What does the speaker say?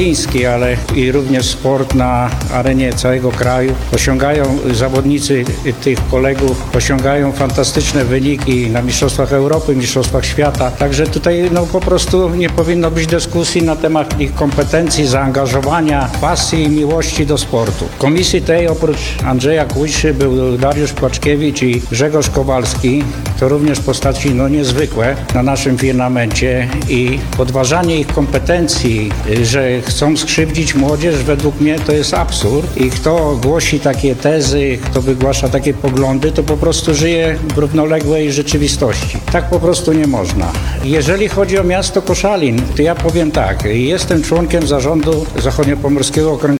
koszaliński, ale i również sport na arenie całego kraju. Osiągają zawodnicy tych kolegów, osiągają fantastyczne wyniki na Mistrzostwach Europy, Mistrzostwach Świata. Także tutaj no, po prostu nie powinno być dyskusji na temat ich kompetencji, zaangażowania, pasji i miłości do sportu. W komisji tej oprócz Andrzeja Kujszy był Dariusz Płaczkiewicz i Grzegorz Kowalski. To również postaci no, niezwykłe na naszym firmamencie i podważanie ich kompetencji, że chcą skrzywdzić młodzież, według mnie to jest absurd. I kto głosi takie tezy, kto wygłasza takie poglądy, to po prostu żyje w równoległej rzeczywistości. Tak po prostu nie można. Jeżeli chodzi o miasto Koszalin, to ja powiem tak, jestem członkiem zarządu Zachodniopomorskiego Okręgu